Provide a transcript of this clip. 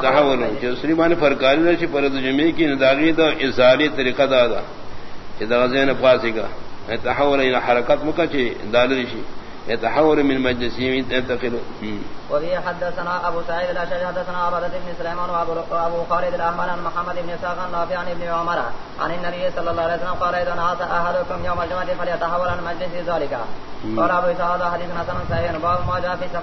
تحول جو سلیمان فرقاری رشی پر جمعی کی نداغی دا اظہاری طریقہ دا دا. چی دا غزین فاسی کا یعنی تحول الى حرکت مکا چی دالرشی يتحول یعنی من مجلسهم ينتقل یعنی وفي حدثنا ابو سعيد الاشعري حدثنا عبده بن سليمان وابو خالد الاحمر عن محمد بن ساق النافع عن ابن عمر عن النبي صلى الله عليه وسلم قال اذا نعس احدكم يوم الجمعه فليتحول عن مجلس ذلك قال ابو سعيد حديث حسن صحيح باب ما جاء في